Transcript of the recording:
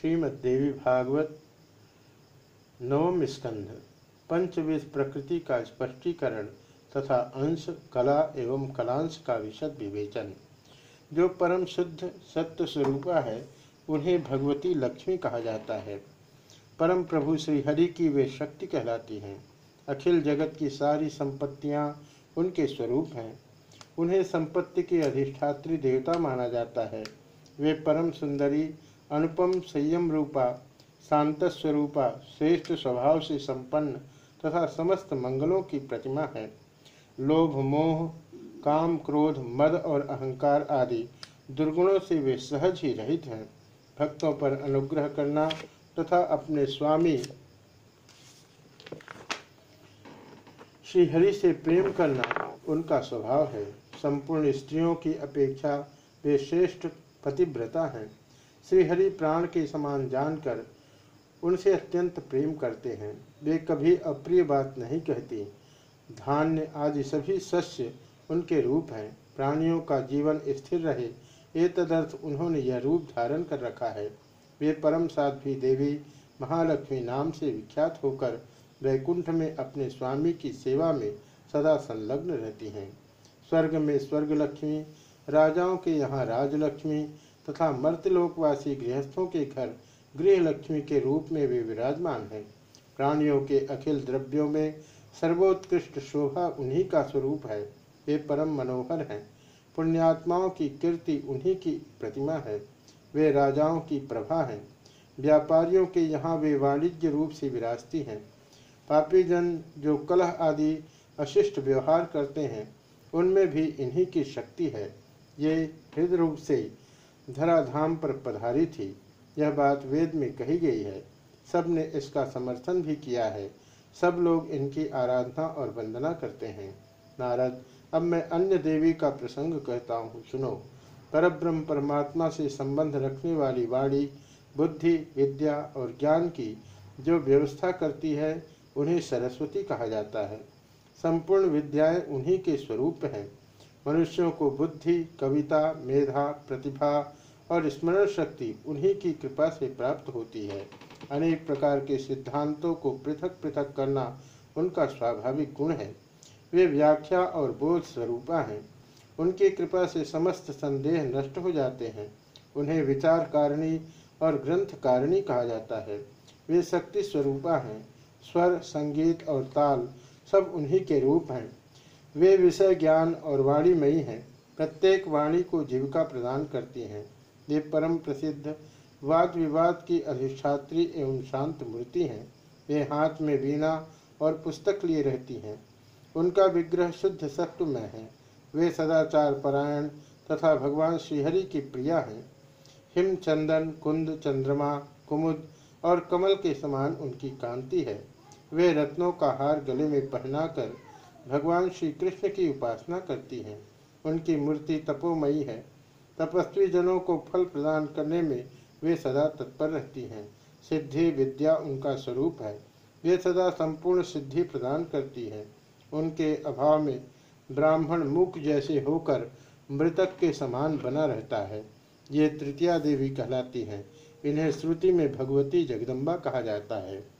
श्रीमद्देवी भागवत नवम स्कंध पंचविध प्रकृति का स्पष्टीकरण तथा अंश, कला एवं कलांश का विशद विवेचन। जो परम शुद्ध सत्य स्वरूपा है, उन्हें भगवती लक्ष्मी कहा जाता है। परम प्रभु श्री हरि की वे शक्ति कहलाती हैं। अखिल जगत की सारी संपत्तियाँ उनके स्वरूप हैं। उन्हें संपत्ति की अधिष्ठात्री देवता माना जाता है। वे परम सुंदरी अनुपम संयम रूपा, शांत स्वरूपा, श्रेष्ठ स्वभाव से संपन्न तथा समस्त मंगलों की प्रतिमा है। लोभ, मोह, काम, क्रोध, मद और अहंकार आदि दुर्गुणों से वे सहज ही रहित हैं। भक्तों पर अनुग्रह करना तथा अपने स्वामी श्री हरि से प्रेम करना उनका स्वभाव है। संपूर्ण स्त्रियों की अपेक्षा वे श्रेष्ठ, पतिव्रता हैं। श्रीहरि प्राण के समान जानकर उनसे अत्यंत प्रेम करते हैं। वे कभी अप्रिय बात नहीं कहती। धान्य आदि सभी सस्य उनके रूप हैं। प्राणियों का जीवन स्थिर रहे, ये तदर्थ उन्होंने यह रूप धारण कर रखा है। वे परम साध्वी देवी महालक्ष्मी नाम से विख्यात होकर वैकुंठ में अपने स्वामी की सेवा में सदा संलग्न रहती हैं। स्वर्ग में स्वर्ग लक्ष्मी राजाओं के यहाँ राजलक्ष्मी तथा मर्तलोकवासी गृहस्थों के घर गृहलक्ष्मी के रूप में वे विराजमान हैं। प्राणियों के अखिल द्रव्यों में सर्वोत्कृष्ट शोभा उन्हीं का स्वरूप है। वे परम मनोहर हैं। पुण्यात्माओं की कीर्ति उन्हीं की प्रतिमा है। वे राजाओं की प्रभा हैं। व्यापारियों के यहाँ वे वाणिज्य रूप से विराजती हैं। पापी जन जो कलह आदि अशिष्ट व्यवहार करते हैं, उनमें भी इन्हीं की शक्ति है। ये हृदय रूप से धराधाम पर पधारी थी। यह बात वेद में कही गई है। सबने इसका समर्थन भी किया है। सब लोग इनकी आराधना और वंदना करते हैं। नारद, अब मैं अन्य देवी का प्रसंग कहता हूँ। सुनो। परब्रह्म परमात्मा से संबंध रखने वाली वाणी, बुद्धि, विद्या और ज्ञान की जो व्यवस्था करती है, उन्हें सरस्वती कहा जाता है। संपूर्ण विद्याएँ उन्हीं के स्वरूप हैं। मनुष्यों को बुद्धि, कविता, मेधा, प्रतिभा और स्मरण शक्ति उन्हीं की कृपा से प्राप्त होती है। अनेक प्रकार के सिद्धांतों को पृथक पृथक करना उनका स्वाभाविक गुण है। वे व्याख्या और बोध स्वरूपा हैं। उनकी कृपा से समस्त संदेह नष्ट हो जाते हैं। उन्हें विचार कारिणी और ग्रंथ कारणी कहा जाता है। वे शक्ति स्वरूपा हैं। स्वर, संगीत और ताल सब उन्हीं के रूप हैं। वे विषय ज्ञान और वाणीमयी हैं। प्रत्येक वाणी को जीविका प्रदान करती हैं। वे परम प्रसिद्ध वाद विवाद की अधिष्ठात्री एवं शांत मूर्ति हैं। वे हाथ में वीणा और पुस्तक लिए रहती हैं। उनका विग्रह शुद्ध सत्व में है। वे सदाचार परायण तथा भगवान श्रीहरि की प्रिया हैं। हिम चंदन, कुंद, चंद्रमा, कुमुद और कमल के समान उनकी कांति है। वे रत्नों का हार गले में पहनाकर भगवान श्री कृष्ण की उपासना करती हैं। उनकी मूर्ति तपोमयी है। तपस्वी जनों को फल प्रदान करने में वे सदा तत्पर रहती हैं। सिद्धि विद्या उनका स्वरूप है। वे सदा संपूर्ण सिद्धि प्रदान करती हैं। उनके अभाव में ब्राह्मण मुख जैसे होकर मृतक के समान बना रहता है। ये तृतीया देवी कहलाती हैं। इन्हें श्रुति में भगवती जगदम्बा कहा जाता है।